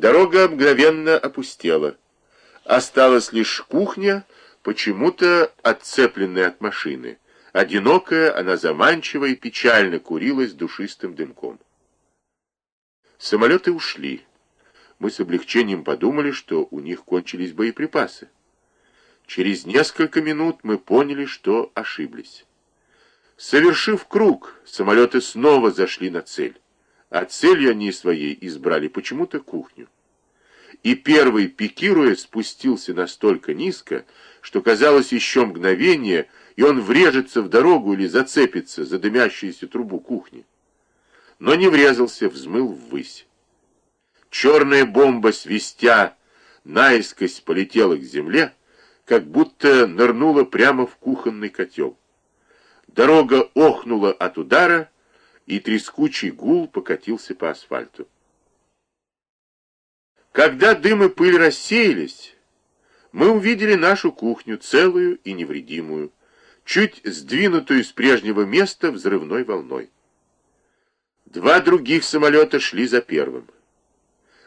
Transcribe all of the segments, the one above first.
Дорога мгновенно опустела. Осталась лишь кухня, почему-то отцепленная от машины. Одинокая, она заманчиво и печально курилась душистым дымком. Самолеты ушли. Мы с облегчением подумали, что у них кончились боеприпасы. Через несколько минут мы поняли, что ошиблись. Совершив круг, самолеты снова зашли на цель. А целью они своей избрали почему-то кухню. И первый, пикируя, спустился настолько низко, что казалось еще мгновение, и он врежется в дорогу или зацепится за дымящуюся трубу кухни. Но не врезался, взмыл ввысь. Черная бомба, свистя, наискось полетела к земле, как будто нырнула прямо в кухонный котел. Дорога охнула от удара, и трескучий гул покатился по асфальту. Когда дым и пыль рассеялись, мы увидели нашу кухню целую и невредимую, чуть сдвинутую с прежнего места взрывной волной. Два других самолета шли за первым.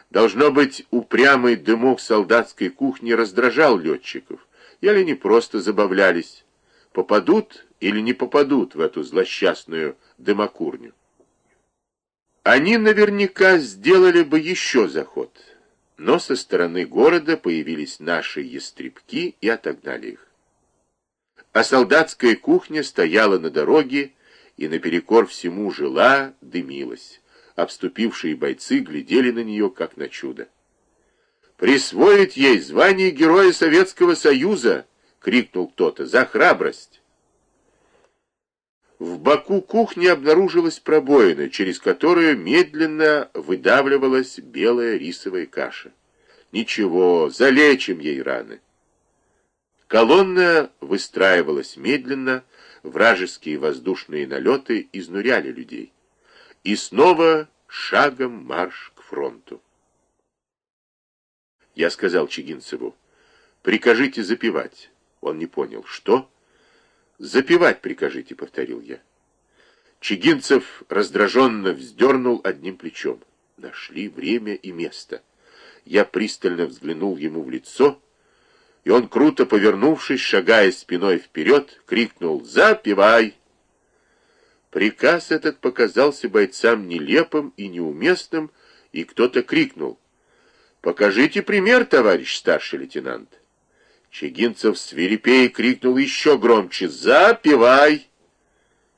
Должно быть, упрямый дымок солдатской кухни раздражал летчиков, или они просто забавлялись, попадут или не попадут в эту злосчастную дымокурню. Они наверняка сделали бы еще заход, но со стороны города появились наши ястребки и отогнали их. А солдатская кухня стояла на дороге и наперекор всему жила, дымилась. Обступившие бойцы глядели на нее, как на чудо. «Присвоить ей звание Героя Советского Союза!» — крикнул кто-то. «За храбрость!» В боку кухни обнаружилась пробоина, через которую медленно выдавливалась белая рисовая каша. Ничего, залечим ей раны. Колонна выстраивалась медленно, вражеские воздушные налеты изнуряли людей. И снова шагом марш к фронту. Я сказал Чигинцеву, прикажите запивать. Он не понял, что? «Запивать прикажите», — повторил я. Чигинцев раздраженно вздернул одним плечом. Нашли время и место. Я пристально взглянул ему в лицо, и он, круто повернувшись, шагая спиной вперед, крикнул «Запивай!». Приказ этот показался бойцам нелепым и неуместным, и кто-то крикнул «Покажите пример, товарищ старший лейтенант!» Чегинцев свирепей крикнул еще громче «Запивай!»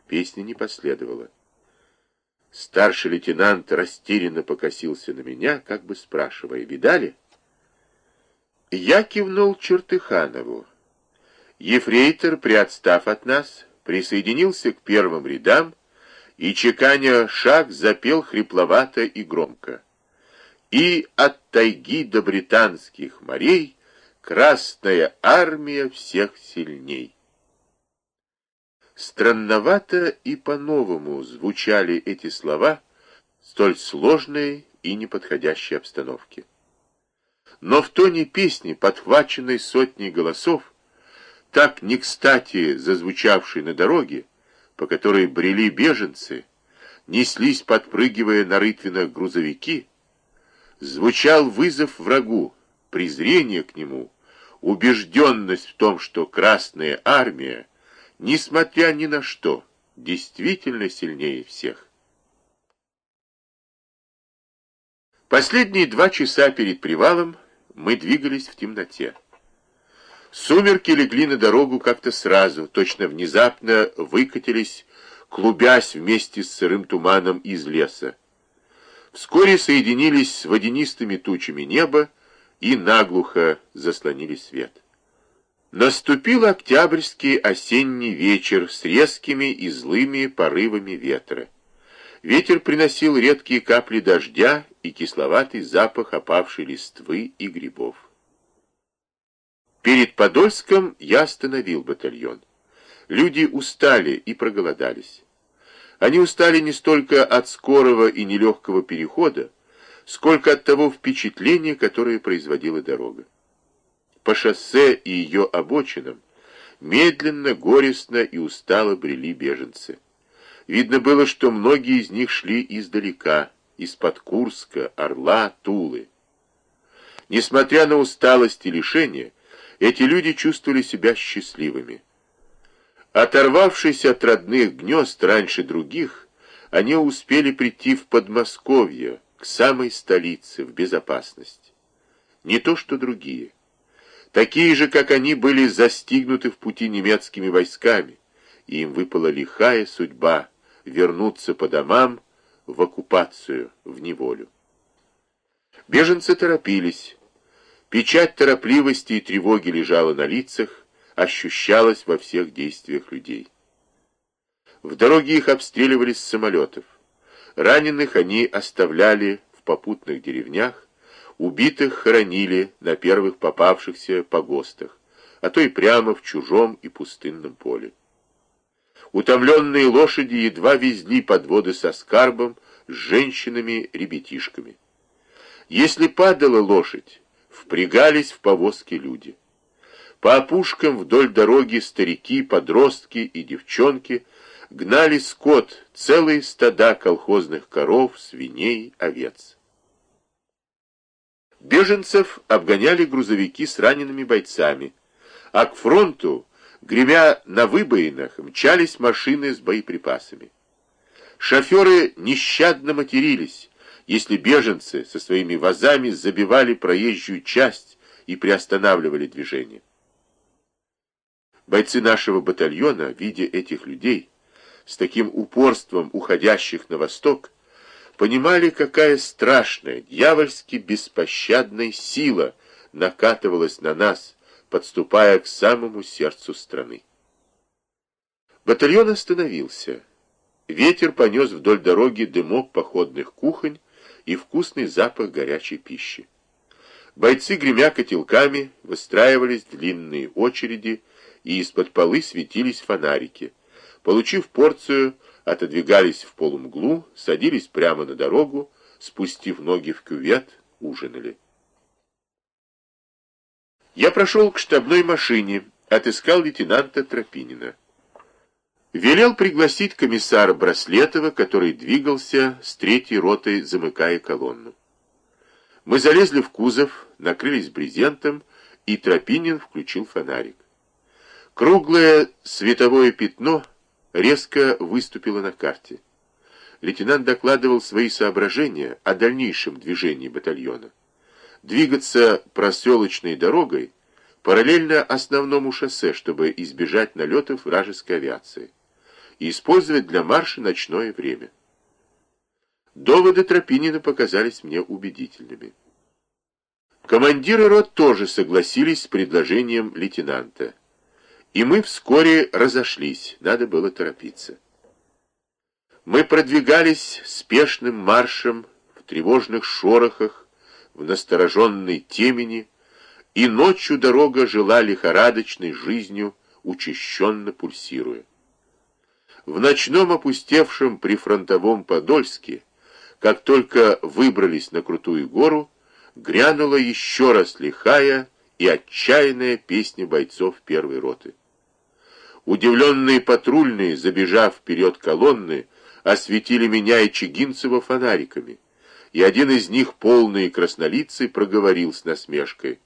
Песни не последовало. Старший лейтенант растерянно покосился на меня, как бы спрашивая, «Видали?» Я кивнул Чертыханову. Ефрейтор, приотстав от нас, присоединился к первым рядам и, чеканя шаг, запел хрипловато и громко. «И от тайги до британских морей Красная армия всех сильней. Странновато и по-новому звучали эти слова столь сложной и неподходящей обстановке. Но в тоне песни, подхваченной сотней голосов, так не кстати зазвучавшей на дороге, по которой брели беженцы, неслись, подпрыгивая на рытвинах грузовики, звучал вызов врагу, презрение к нему — убежденность в том, что Красная Армия, несмотря ни на что, действительно сильнее всех. Последние два часа перед привалом мы двигались в темноте. Сумерки легли на дорогу как-то сразу, точно внезапно выкатились, клубясь вместе с сырым туманом из леса. Вскоре соединились с водянистыми тучами неба, и наглухо заслонили свет. Наступил октябрьский осенний вечер с резкими и злыми порывами ветра. Ветер приносил редкие капли дождя и кисловатый запах опавшей листвы и грибов. Перед Подольском я остановил батальон. Люди устали и проголодались. Они устали не столько от скорого и нелегкого перехода, сколько от того впечатления, которое производила дорога. По шоссе и ее обочинам медленно, горестно и устало брели беженцы. Видно было, что многие из них шли издалека, из-под Курска, Орла, Тулы. Несмотря на усталость и лишение, эти люди чувствовали себя счастливыми. Оторвавшись от родных гнезд раньше других, они успели прийти в Подмосковье, к самой столице, в безопасность. Не то что другие. Такие же, как они, были застигнуты в пути немецкими войсками, и им выпала лихая судьба вернуться по домам в оккупацию, в неволю. Беженцы торопились. Печать торопливости и тревоги лежала на лицах, ощущалась во всех действиях людей. В дороге их обстреливали с самолетов. Раненых они оставляли в попутных деревнях, убитых хоронили на первых попавшихся погостах, а то и прямо в чужом и пустынном поле. Утомленные лошади едва везли подводы со скарбом, с женщинами-ребятишками. Если падала лошадь, впрягались в повозки люди. По опушкам вдоль дороги старики, подростки и девчонки гнали скот, целые стада колхозных коров, свиней, овец. Беженцев обгоняли грузовики с ранеными бойцами, а к фронту, гремя на выбоинах, мчались машины с боеприпасами. Шоферы нещадно матерились, если беженцы со своими вазами забивали проезжую часть и приостанавливали движение. Бойцы нашего батальона, видя этих людей, с таким упорством уходящих на восток, понимали, какая страшная, дьявольски беспощадная сила накатывалась на нас, подступая к самому сердцу страны. Батальон остановился. Ветер понес вдоль дороги дымок походных кухонь и вкусный запах горячей пищи. Бойцы, гремя котелками, выстраивались длинные очереди, и из-под полы светились фонарики. Получив порцию, отодвигались в полумглу, садились прямо на дорогу, спустив ноги в кювет, ужинали. Я прошел к штабной машине, отыскал лейтенанта Тропинина. Велел пригласить комиссара Браслетова, который двигался с третьей ротой, замыкая колонну. Мы залезли в кузов, накрылись брезентом, и Тропинин включил фонарик. Круглое световое пятно резко выступило на карте. Лейтенант докладывал свои соображения о дальнейшем движении батальона. Двигаться проселочной дорогой параллельно основному шоссе, чтобы избежать налетов вражеской авиации и использовать для марша ночное время. Доводы Тропинина показались мне убедительными. Командиры рот тоже согласились с предложением лейтенанта. И мы вскоре разошлись, надо было торопиться. Мы продвигались спешным маршем в тревожных шорохах, в настороженной темени, и ночью дорога жила лихорадочной жизнью, учащенно пульсируя. В ночном опустевшем прифронтовом Подольске, как только выбрались на крутую гору, грянула еще раз лихая и отчаянная песня бойцов первой роты. Удивленные патрульные, забежав вперед колонны, осветили меня и Чигинцева фонариками, и один из них, полный краснолицый, проговорил с насмешкой.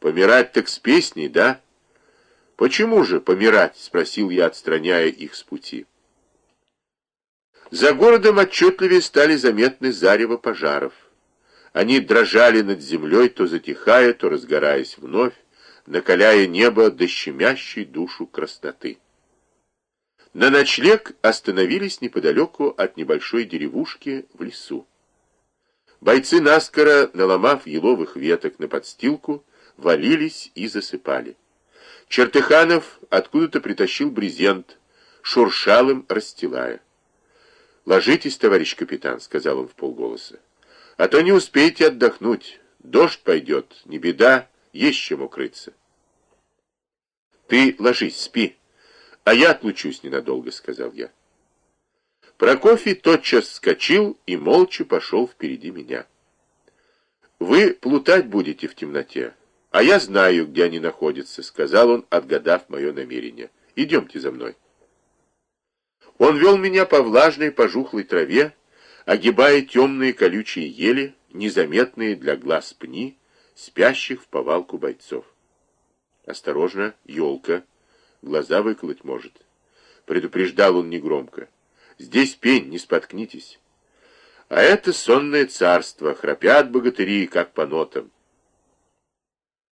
«Помирать так с песней, да?» «Почему же помирать?» — спросил я, отстраняя их с пути. За городом отчетливее стали заметны зарево пожаров. Они дрожали над землей, то затихая, то разгораясь вновь, накаляя небо до щемящей душу красноты. На ночлег остановились неподалеку от небольшой деревушки в лесу. Бойцы наскоро, наломав еловых веток на подстилку, валились и засыпали. Чертыханов откуда-то притащил брезент, шуршал им, расстилая. «Ложитесь, товарищ капитан», — сказал он в полголоса. «А то не успеете отдохнуть. Дождь пойдет, не беда, есть чем укрыться». «Ты ложись, спи, а я отлучусь ненадолго», — сказал я. Прокофий тотчас вскочил и молча пошел впереди меня. «Вы плутать будете в темноте, а я знаю, где они находятся», — сказал он, отгадав мое намерение. «Идемте за мной». Он вел меня по влажной пожухлой траве, огибая темные колючие ели, незаметные для глаз пни, спящих в повалку бойцов. Осторожно, елка, глаза выколоть может. Предупреждал он негромко. Здесь пень, не споткнитесь. А это сонное царство, храпят богатыри, как по нотам.